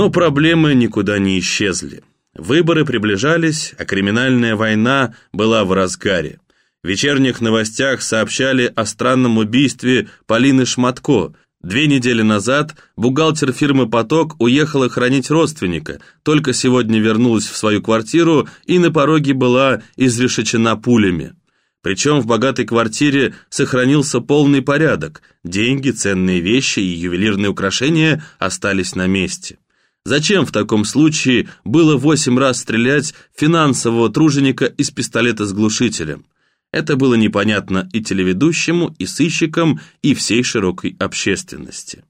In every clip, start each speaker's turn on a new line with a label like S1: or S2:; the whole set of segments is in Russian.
S1: Но проблемы никуда не исчезли. Выборы приближались, а криминальная война была в разгаре. В вечерних новостях сообщали о странном убийстве Полины Шматко. Две недели назад бухгалтер фирмы «Поток» уехала хранить родственника, только сегодня вернулась в свою квартиру и на пороге была изрешечена пулями. Причем в богатой квартире сохранился полный порядок, деньги, ценные вещи и ювелирные украшения остались на месте. Зачем в таком случае было восемь раз стрелять финансового труженика из пистолета с глушителем? Это было непонятно и телеведущему, и сыщикам, и всей широкой общественности.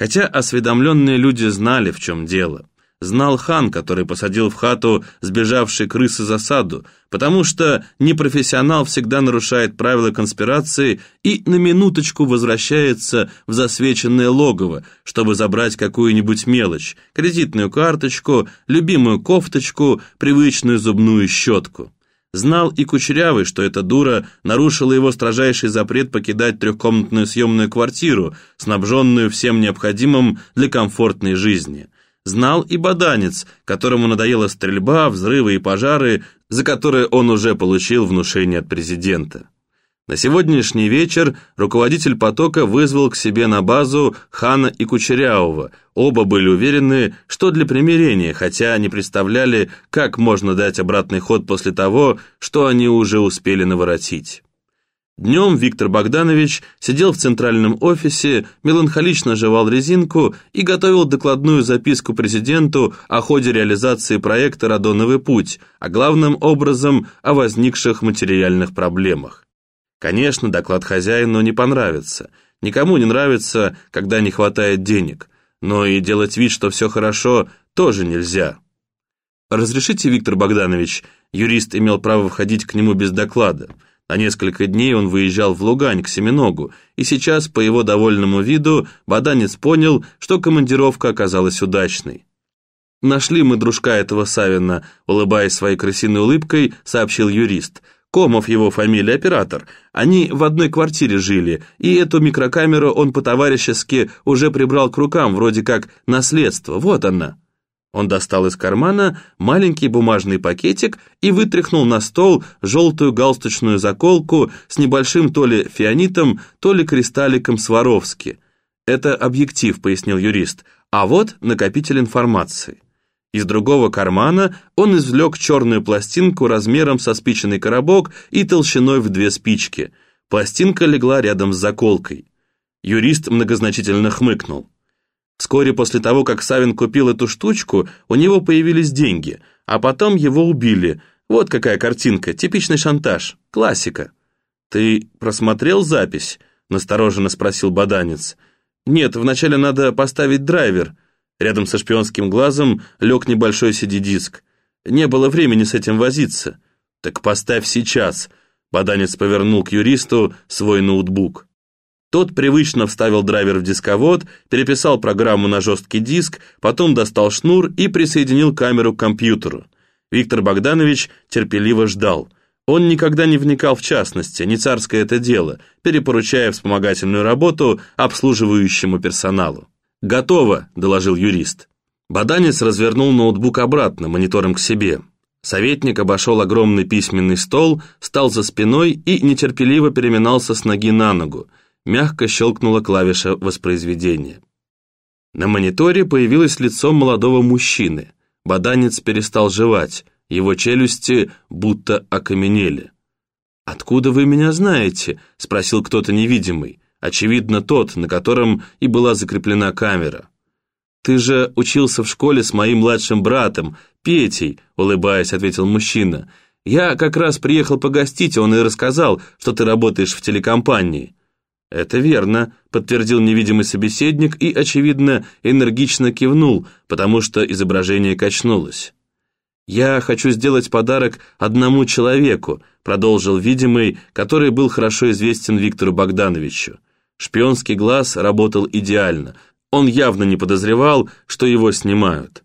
S1: Хотя осведомленные люди знали, в чем дело. Знал хан, который посадил в хату сбежавшей крысы засаду, потому что непрофессионал всегда нарушает правила конспирации и на минуточку возвращается в засвеченное логово, чтобы забрать какую-нибудь мелочь, кредитную карточку, любимую кофточку, привычную зубную щетку. Знал и Кучерявый, что эта дура нарушила его строжайший запрет покидать трехкомнатную съемную квартиру, снабженную всем необходимым для комфортной жизни. Знал и Баданец, которому надоела стрельба, взрывы и пожары, за которые он уже получил внушение от президента. На сегодняшний вечер руководитель потока вызвал к себе на базу Хана и Кучерявого. Оба были уверены, что для примирения, хотя не представляли, как можно дать обратный ход после того, что они уже успели наворотить. Днем Виктор Богданович сидел в центральном офисе, меланхолично жевал резинку и готовил докладную записку президенту о ходе реализации проекта «Радоновый путь», а главным образом о возникших материальных проблемах. Конечно, доклад хозяину не понравится. Никому не нравится, когда не хватает денег. Но и делать вид, что все хорошо, тоже нельзя. «Разрешите, Виктор Богданович?» Юрист имел право входить к нему без доклада. На несколько дней он выезжал в Лугань к Семеногу, и сейчас, по его довольному виду, Баданец понял, что командировка оказалась удачной. «Нашли мы дружка этого Савина», улыбаясь своей крысиной улыбкой, сообщил юрист – Комов его фамилия, оператор. Они в одной квартире жили, и эту микрокамеру он по-товарищески уже прибрал к рукам, вроде как наследство. Вот она. Он достал из кармана маленький бумажный пакетик и вытряхнул на стол желтую галстучную заколку с небольшим то ли фианитом, то ли кристалликом Сваровски. «Это объектив», — пояснил юрист, «а вот накопитель информации». Из другого кармана он извлек черную пластинку размером со спиченный коробок и толщиной в две спички. Пластинка легла рядом с заколкой. Юрист многозначительно хмыкнул. Вскоре после того, как Савин купил эту штучку, у него появились деньги, а потом его убили. Вот какая картинка, типичный шантаж, классика. «Ты просмотрел запись?» – настороженно спросил Баданец. «Нет, вначале надо поставить драйвер», Рядом со шпионским глазом лег небольшой CD-диск. Не было времени с этим возиться. «Так поставь сейчас», — Баданец повернул к юристу свой ноутбук. Тот привычно вставил драйвер в дисковод, переписал программу на жесткий диск, потом достал шнур и присоединил камеру к компьютеру. Виктор Богданович терпеливо ждал. Он никогда не вникал в частности, не царское это дело, перепоручая вспомогательную работу обслуживающему персоналу. «Готово», — доложил юрист. Баданец развернул ноутбук обратно, монитором к себе. Советник обошел огромный письменный стол, встал за спиной и нетерпеливо переминался с ноги на ногу. Мягко щелкнула клавиша воспроизведения. На мониторе появилось лицо молодого мужчины. Баданец перестал жевать, его челюсти будто окаменели. «Откуда вы меня знаете?» — спросил кто-то невидимый. Очевидно, тот, на котором и была закреплена камера. «Ты же учился в школе с моим младшим братом, Петей», улыбаясь, ответил мужчина. «Я как раз приехал погостить, он и рассказал, что ты работаешь в телекомпании». «Это верно», — подтвердил невидимый собеседник и, очевидно, энергично кивнул, потому что изображение качнулось. «Я хочу сделать подарок одному человеку», — продолжил видимый, который был хорошо известен Виктору Богдановичу. Шпионский глаз работал идеально. Он явно не подозревал, что его снимают.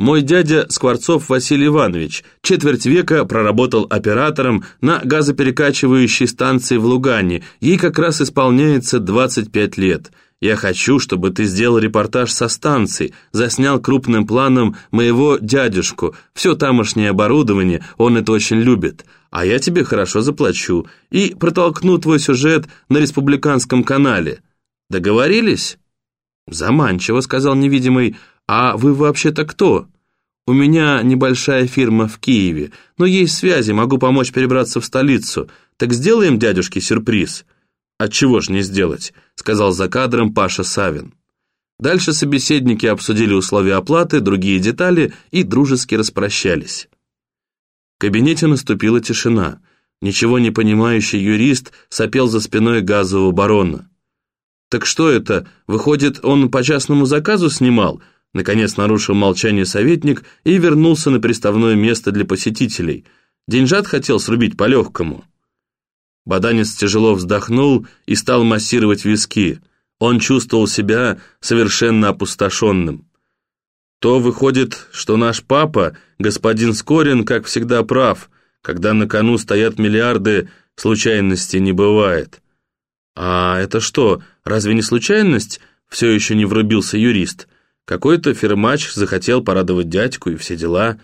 S1: Мой дядя Скворцов Василий Иванович четверть века проработал оператором на газоперекачивающей станции в Лугане. Ей как раз исполняется 25 лет. Я хочу, чтобы ты сделал репортаж со станции, заснял крупным планом моего дядюшку, все тамошнее оборудование, он это очень любит, а я тебе хорошо заплачу и протолкну твой сюжет на республиканском канале. Договорились?» «Заманчиво», — сказал невидимый, «а вы вообще-то кто?» «У меня небольшая фирма в Киеве, но есть связи, могу помочь перебраться в столицу. Так сделаем дядюшке сюрприз?» «Отчего ж не сделать?» — сказал за кадром Паша Савин. Дальше собеседники обсудили условия оплаты, другие детали и дружески распрощались. В кабинете наступила тишина. Ничего не понимающий юрист сопел за спиной газового барона. «Так что это? Выходит, он по частному заказу снимал?» Наконец нарушил молчание советник и вернулся на приставное место для посетителей. Деньжат хотел срубить по-легкому. Баданец тяжело вздохнул и стал массировать виски. Он чувствовал себя совершенно опустошенным. То выходит, что наш папа, господин Скорин, как всегда прав, когда на кону стоят миллиарды, случайности не бывает. А это что, разве не случайность? Все еще не врубился юрист. Какой-то фермач захотел порадовать дядьку и все дела.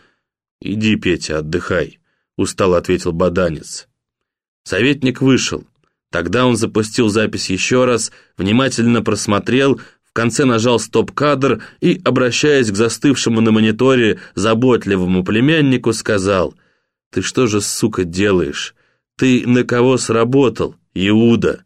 S1: «Иди, Петя, отдыхай», — устало ответил Баданец. Советник вышел. Тогда он запустил запись еще раз, внимательно просмотрел, в конце нажал стоп-кадр и, обращаясь к застывшему на мониторе заботливому племяннику, сказал «Ты что же, сука, делаешь? Ты на кого сработал, Иуда?»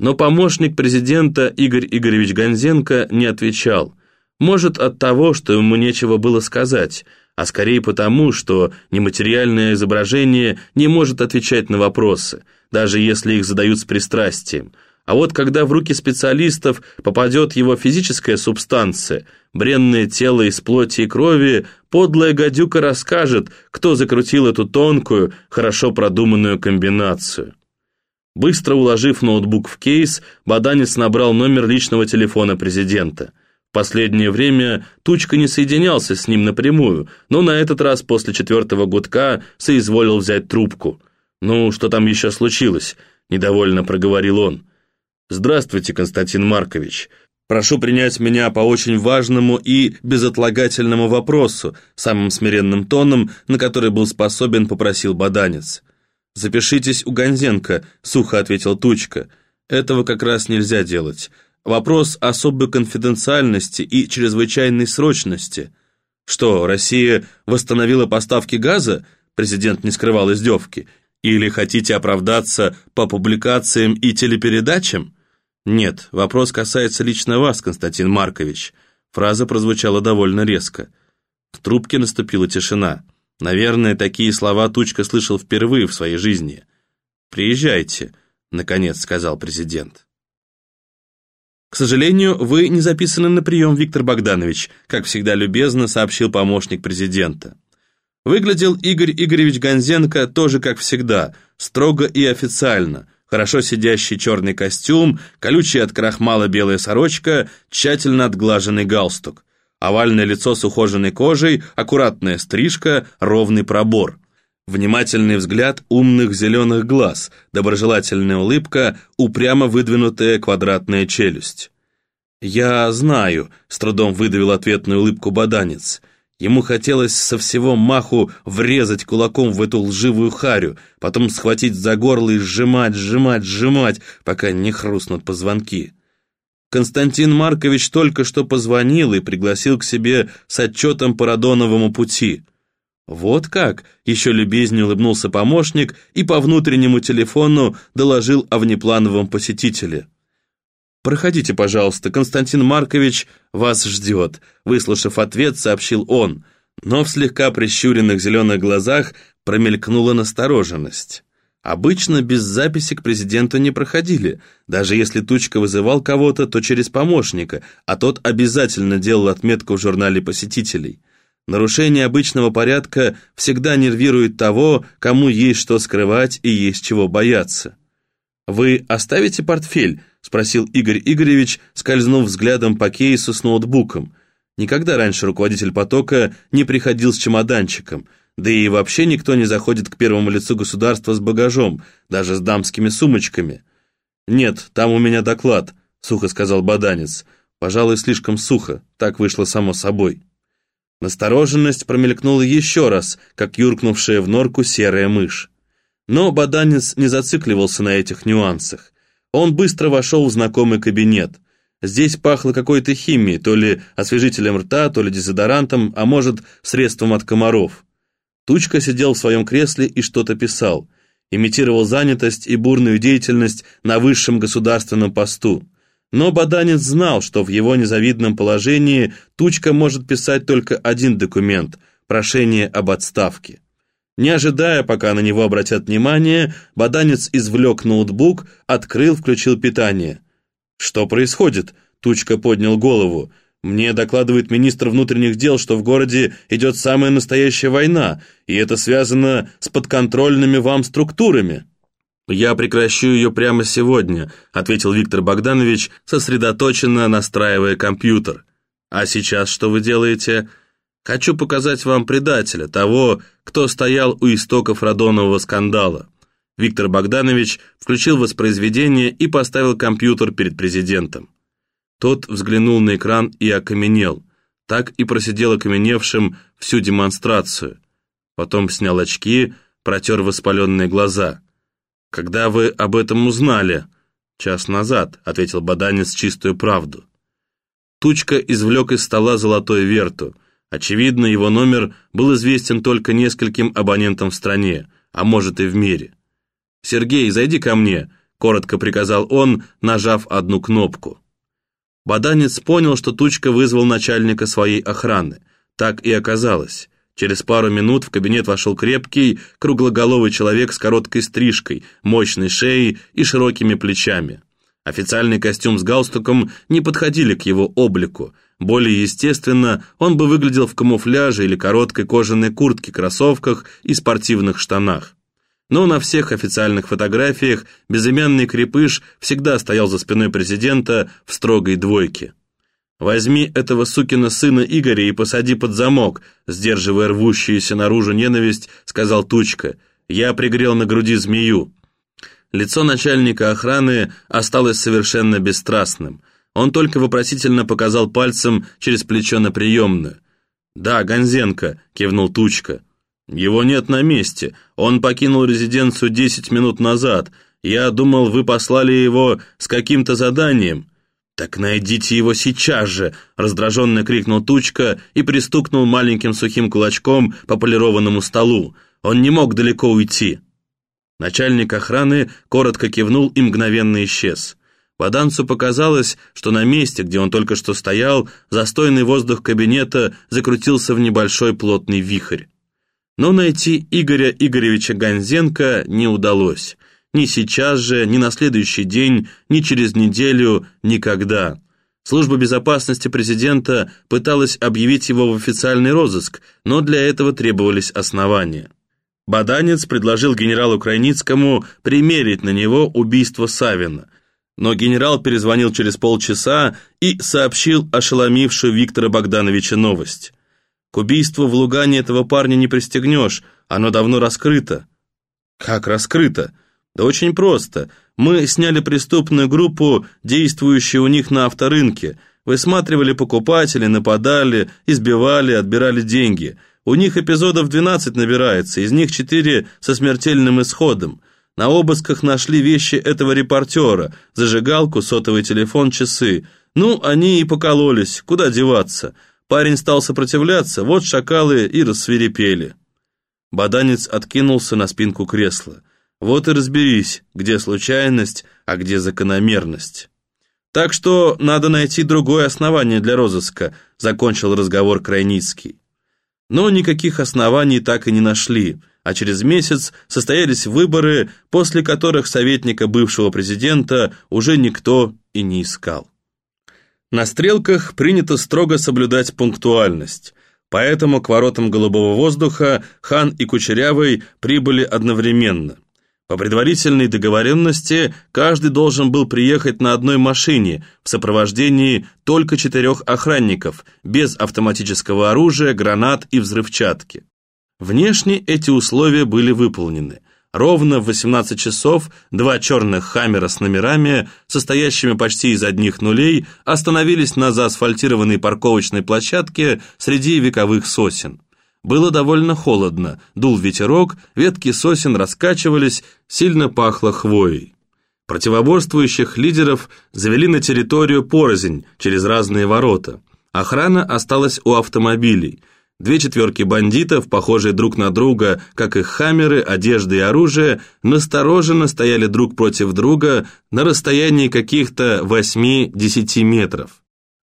S1: Но помощник президента Игорь Игоревич Гонзенко не отвечал. Может, от того, что ему нечего было сказать – а скорее потому, что нематериальное изображение не может отвечать на вопросы, даже если их задают с пристрастием. А вот когда в руки специалистов попадет его физическая субстанция, бренное тело из плоти и крови, подлая гадюка расскажет, кто закрутил эту тонкую, хорошо продуманную комбинацию. Быстро уложив ноутбук в кейс, Баданец набрал номер личного телефона президента – Последнее время Тучка не соединялся с ним напрямую, но на этот раз после четвертого гудка соизволил взять трубку. «Ну, что там еще случилось?» – недовольно проговорил он. «Здравствуйте, Константин Маркович. Прошу принять меня по очень важному и безотлагательному вопросу, самым смиренным тоном, на который был способен, попросил Баданец. «Запишитесь у Гонзенко», — сухо ответил Тучка. «Этого как раз нельзя делать. Вопрос особой конфиденциальности и чрезвычайной срочности. Что, Россия восстановила поставки газа? Президент не скрывал издевки. Или хотите оправдаться по публикациям и телепередачам? Нет, вопрос касается лично вас, Константин Маркович. Фраза прозвучала довольно резко. В трубке наступила тишина. Наверное, такие слова Тучка слышал впервые в своей жизни. «Приезжайте», — наконец сказал президент. «К сожалению, вы не записаны на прием, Виктор Богданович», как всегда любезно сообщил помощник президента. Выглядел Игорь Игоревич Гонзенко тоже как всегда, строго и официально. Хорошо сидящий черный костюм, колючая от крахмала белая сорочка, тщательно отглаженный галстук. Овальное лицо с ухоженной кожей, аккуратная стрижка, ровный пробор. Внимательный взгляд умных зеленых глаз, доброжелательная улыбка, упрямо выдвинутая квадратная челюсть. «Я знаю», — с трудом выдавил ответную улыбку баданец. Ему хотелось со всего маху врезать кулаком в эту лживую харю, потом схватить за горло и сжимать, сжимать, сжимать, пока не хрустнут позвонки. Константин Маркович только что позвонил и пригласил к себе с отчетом по Радоновому пути. «Вот как!» — еще любезнее улыбнулся помощник и по внутреннему телефону доложил о внеплановом посетителе. «Проходите, пожалуйста, Константин Маркович вас ждет», — выслушав ответ, сообщил он, но в слегка прищуренных зеленых глазах промелькнула настороженность. Обычно без записи к президенту не проходили. Даже если Тучка вызывал кого-то, то через помощника, а тот обязательно делал отметку в журнале посетителей. Нарушение обычного порядка всегда нервирует того, кому есть что скрывать и есть чего бояться. «Вы оставите портфель?» – спросил Игорь Игоревич, скользнув взглядом по кейсу с ноутбуком. Никогда раньше руководитель потока не приходил с чемоданчиком, да и вообще никто не заходит к первому лицу государства с багажом, даже с дамскими сумочками. «Нет, там у меня доклад», сухо сказал Баданец. Пожалуй, слишком сухо, так вышло само собой. Настороженность промелькнула еще раз, как юркнувшая в норку серая мышь. Но Баданец не зацикливался на этих нюансах. Он быстро вошел в знакомый кабинет. Здесь пахло какой-то химией, то ли освежителем рта, то ли дезодорантом, а может, средством от комаров. Тучка сидел в своем кресле и что-то писал. Имитировал занятость и бурную деятельность на высшем государственном посту. Но Баданец знал, что в его незавидном положении Тучка может писать только один документ – прошение об отставке. Не ожидая, пока на него обратят внимание, Баданец извлек ноутбук, открыл, включил питание. «Что происходит?» – Тучка поднял голову. «Мне докладывает министр внутренних дел, что в городе идет самая настоящая война, и это связано с подконтрольными вам структурами». «Я прекращу ее прямо сегодня», ответил Виктор Богданович, сосредоточенно настраивая компьютер. «А сейчас что вы делаете?» «Хочу показать вам предателя, того, кто стоял у истоков Радонового скандала». Виктор Богданович включил воспроизведение и поставил компьютер перед президентом. Тот взглянул на экран и окаменел. Так и просидел окаменевшим всю демонстрацию. Потом снял очки, протер воспаленные глаза – «Когда вы об этом узнали?» «Час назад», — ответил Баданец чистую правду. Тучка извлек из стола золотой верту. Очевидно, его номер был известен только нескольким абонентам в стране, а может и в мире. «Сергей, зайди ко мне», — коротко приказал он, нажав одну кнопку. Баданец понял, что Тучка вызвал начальника своей охраны. Так и оказалось. Через пару минут в кабинет вошел крепкий, круглоголовый человек с короткой стрижкой, мощной шеей и широкими плечами. Официальный костюм с галстуком не подходили к его облику. Более естественно, он бы выглядел в камуфляже или короткой кожаной куртке, кроссовках и спортивных штанах. Но на всех официальных фотографиях безымянный крепыш всегда стоял за спиной президента в строгой двойке. «Возьми этого сукина сына Игоря и посади под замок», сдерживая рвущуюся наружу ненависть, сказал Тучка. «Я пригрел на груди змею». Лицо начальника охраны осталось совершенно бесстрастным. Он только вопросительно показал пальцем через плечо на приемную. «Да, Гонзенко», — кивнул Тучка. «Его нет на месте. Он покинул резиденцию десять минут назад. Я думал, вы послали его с каким-то заданием». «Так найдите его сейчас же!» — раздраженно крикнул Тучка и пристукнул маленьким сухим кулачком по полированному столу. Он не мог далеко уйти. Начальник охраны коротко кивнул и мгновенно исчез. Баданцу показалось, что на месте, где он только что стоял, застойный воздух кабинета закрутился в небольшой плотный вихрь. Но найти Игоря Игоревича Гонзенко не удалось. Ни сейчас же, ни на следующий день, ни через неделю, никогда. Служба безопасности президента пыталась объявить его в официальный розыск, но для этого требовались основания. Баданец предложил генералу Крайницкому примерить на него убийство Савина, но генерал перезвонил через полчаса и сообщил ошеломившую Виктора Богдановича новость. К убийству в Лугане этого парня не пристегнешь, оно давно раскрыто. Как раскрыто? Да очень просто. Мы сняли преступную группу, действующую у них на авторынке. Высматривали покупателей, нападали, избивали, отбирали деньги. У них эпизодов 12 набирается, из них 4 со смертельным исходом. На обысках нашли вещи этого репортера, зажигалку, сотовый телефон, часы. Ну, они и покололись, куда деваться. Парень стал сопротивляться, вот шакалы и рассверепели. Баданец откинулся на спинку кресла. Вот и разберись, где случайность, а где закономерность. Так что надо найти другое основание для розыска, закончил разговор Крайницкий. Но никаких оснований так и не нашли, а через месяц состоялись выборы, после которых советника бывшего президента уже никто и не искал. На стрелках принято строго соблюдать пунктуальность, поэтому к воротам голубого воздуха хан и Кучерявый прибыли одновременно – по предварительной договоренности каждый должен был приехать на одной машине в сопровождении только четырех охранников, без автоматического оружия, гранат и взрывчатки. Внешне эти условия были выполнены. Ровно в 18 часов два черных «Хаммера» с номерами, состоящими почти из одних нулей, остановились на заасфальтированной парковочной площадке среди вековых сосен. Было довольно холодно, дул ветерок, ветки сосен раскачивались, сильно пахло хвоей. Противоборствующих лидеров завели на территорию порознь через разные ворота. Охрана осталась у автомобилей – Две четверки бандитов, похожие друг на друга, как их хаммеры, одежда и оружие, настороженно стояли друг против друга на расстоянии каких-то 8-10 метров.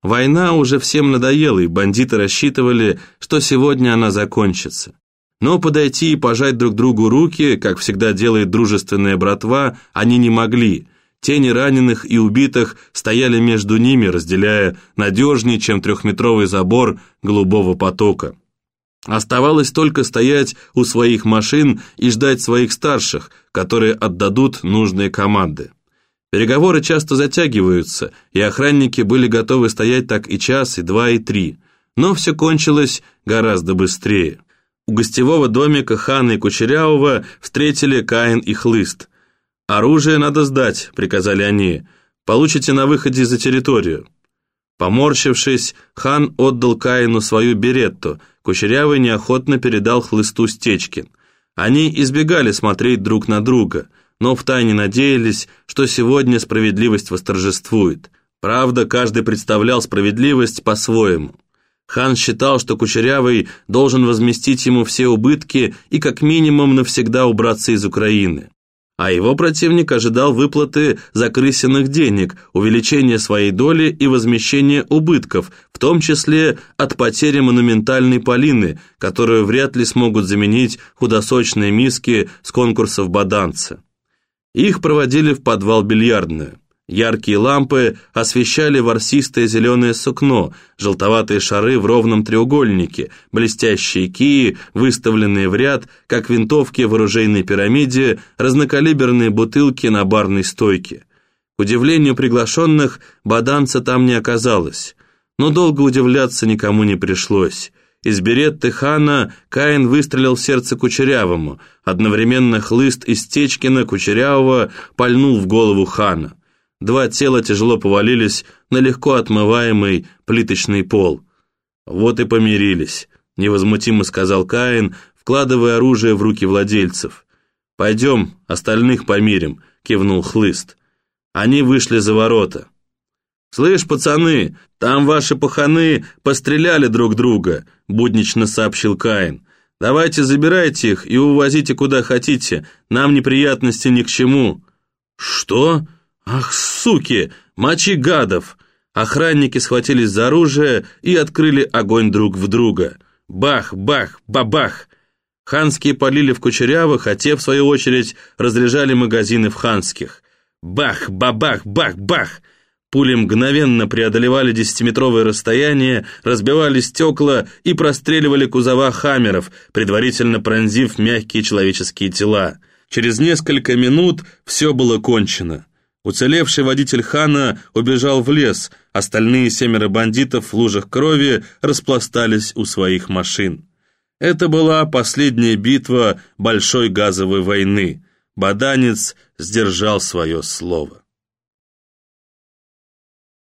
S1: Война уже всем надоела, и бандиты рассчитывали, что сегодня она закончится. Но подойти и пожать друг другу руки, как всегда делает дружественная братва, они не могли. Тени раненых и убитых стояли между ними, разделяя надежнее, чем трехметровый забор голубого потока. Оставалось только стоять у своих машин и ждать своих старших, которые отдадут нужные команды. Переговоры часто затягиваются, и охранники были готовы стоять так и час, и два, и три. Но все кончилось гораздо быстрее. У гостевого домика Хана и Кучерявого встретили Каин и Хлыст. «Оружие надо сдать», — приказали они. «Получите на выходе за территорию». Поморщившись, хан отдал Каину свою беретту, Кучерявый неохотно передал хлысту Стечкин. Они избегали смотреть друг на друга, но втайне надеялись, что сегодня справедливость восторжествует. Правда, каждый представлял справедливость по-своему. Хан считал, что Кучерявый должен возместить ему все убытки и как минимум навсегда убраться из Украины а его противник ожидал выплаты закрысенных денег, увеличения своей доли и возмещения убытков, в том числе от потери монументальной Полины, которую вряд ли смогут заменить худосочные миски с конкурсов Баданца. Их проводили в подвал бильярдную. Яркие лампы освещали ворсистое зеленое сукно, желтоватые шары в ровном треугольнике, блестящие кии, выставленные в ряд, как винтовки в оружейной пирамиде, разнокалиберные бутылки на барной стойке. К удивлению приглашенных, баданца там не оказалось. Но долго удивляться никому не пришлось. Из беретты хана Каин выстрелил в сердце Кучерявому, одновременно хлыст из Течкина Кучерявого пальнул в голову хана. Два тела тяжело повалились на легко отмываемый плиточный пол. «Вот и помирились», — невозмутимо сказал Каин, вкладывая оружие в руки владельцев. «Пойдем, остальных помирим», — кивнул Хлыст. Они вышли за ворота. «Слышь, пацаны, там ваши паханы постреляли друг друга», — буднично сообщил Каин. «Давайте забирайте их и увозите куда хотите, нам неприятности ни к чему». «Что?» «Ах, суки! Мочи гадов!» Охранники схватились за оружие и открыли огонь друг в друга. Бах, бах, бабах! Ханские полили в кучерявых, а те, в свою очередь, разряжали магазины в ханских. Бах, бабах, бах, бах! Пули мгновенно преодолевали десятиметровое расстояние, разбивали стекла и простреливали кузова хаммеров, предварительно пронзив мягкие человеческие тела. Через несколько минут все было кончено. Уцелевший водитель Хана убежал в лес, остальные семеро бандитов в лужах крови распластались у своих машин. Это была последняя битва Большой газовой войны. Баданец сдержал свое слово.